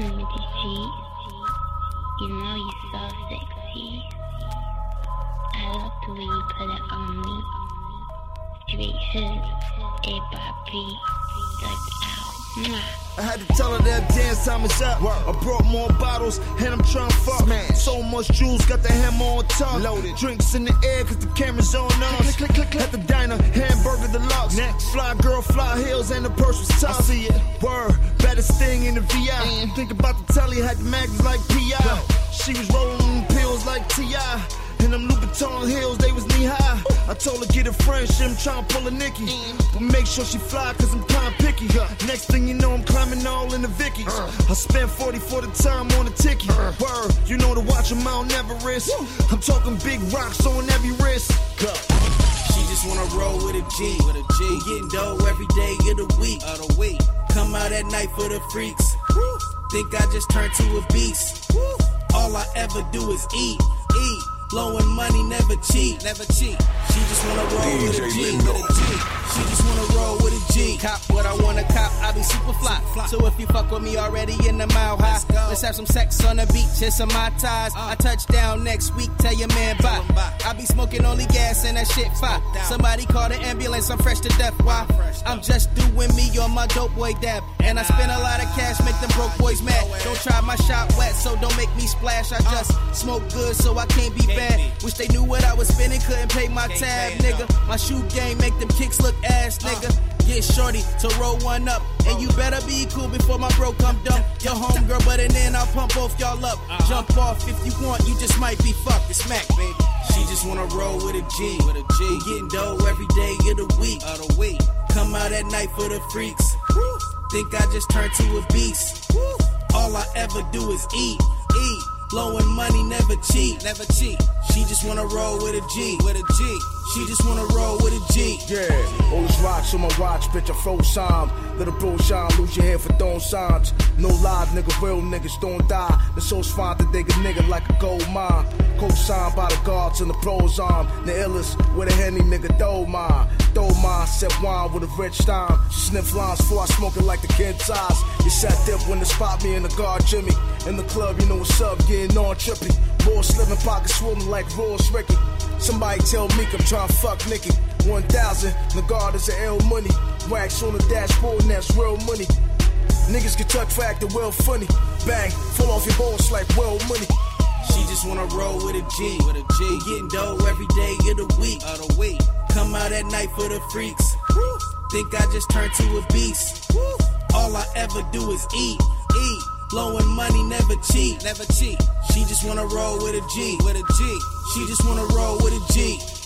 rolling with the G. You know you're so sexy. I love the way you put it on me. Straight hood, like out. I had to tell her that dance time is up. I brought more bottles and I'm trying to fuck. So much juice, got the hammer on top. Loaded. Drinks in the air cause the camera's on us. Click, click, click, At the diner, hamburger deluxe. Next. Fly girl, fly heels and the purse was tough. I see it. Word, baddest thing in the VI. Mm. Think about the telly, had the mags like PI. She was rolling pills like T.I. And them Louboutin heels, they was knee high. I told her get a friendship, I'm trying to pull a Nicky. But make sure she fly, cause I'm kinda picky. Next thing you know, I'm climbing all in the Vickies. I spent 40 for the time on a ticket. Word, you know to watch them Mount Everest. I'm talking big rocks on every wrist. She just wanna roll with a G. With a G. We getting dough every day of the week. Of the week. Come out at night for the freaks. Think I just turned to a beast. All I ever do is eat, eat. Blowing money, never cheat, never cheat. She just wanna roll with a G, with a G. She just wanna roll with a G. Cop I wanna cop, I be super fly. So if you fuck with me already in the mile high, let's have some sex on the beach hit some my ties. I touch down next week, tell your man bye. I be smoking only gas and that shit fire. Somebody call the ambulance, I'm fresh to death. Why? I'm just doing me on my dope boy dab. And I spend a lot of cash, make them broke boys mad. Don't try my shot wet, so don't make me splash. I just smoke good, so I can't be bad. Wish they knew what I was spending, couldn't pay my tab, nigga. My shoe game make them kicks look ass, nigga. Get shorty to roll one up, and you better be cool before my bro come dump. Your homegirl, but and then I'll pump both y'all up. Uh-huh. Jump off if you want, you just might be fucked. It's smack, baby. She just wanna roll with a G. With a G. We getting dough every day of the week. Of the week. Come out at night for the freaks. Think I just turned to a beast. All I ever do is eat, eat. Blowing money, never cheat, never cheat. She just wanna roll with a G, with a G. She just wanna roll with a G. Yeah, all these rocks on my watch, bitch, I froze time. Little bro shine, lose your head for throwing signs. No lies, nigga, real niggas don't die. The soul's fine to dig a nigga like a gold mine. Co-signed by the guards and the pros arm. The illest with a henny nigga, throw mine. Throw mine, sip wine with a rich time. Sniff lines before I smoke it like the kid's eyes. You sat there when they spot me in the guard, Jimmy. In the club, you know what's up, getting on trippy. More slipping pockets swollen like Royce Ricky. Somebody tell me I'm trying to fuck Nicky. 1000, the guard is a L money. Wax on the dashboard, and that's real money. Niggas get tucked for acting well funny. Bang, fall off your balls like well money. She just wanna roll with a G, with a G. We getting dough every day of the week, of the week. Come out at night for the freaks. Think I just turned to a beast. All I ever do is eat, eat. Blowing money, never cheat, never cheat. She just wanna roll with a G, with a G. She just wanna roll with a G.